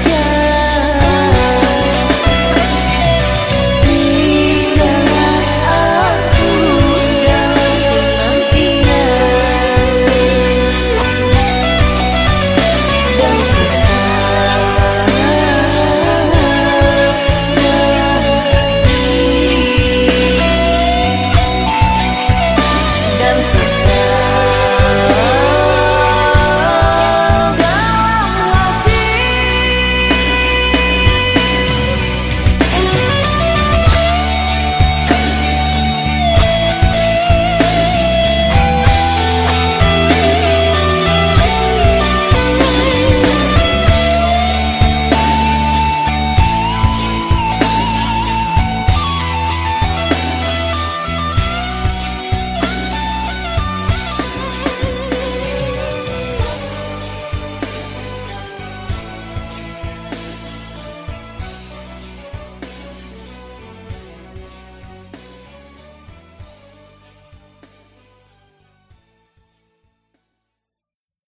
again